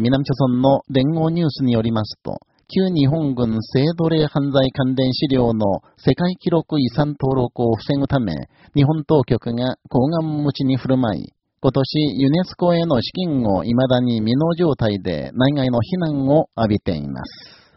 南朝村の連合ニュースによりますと、旧日本軍性奴隷犯罪関連資料の世界記録遺産登録を防ぐため、日本当局が高岸持ちに振る舞い、今年ユネスコへの資金を未だに未納状態で内外の非難を浴びています。